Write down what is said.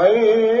حي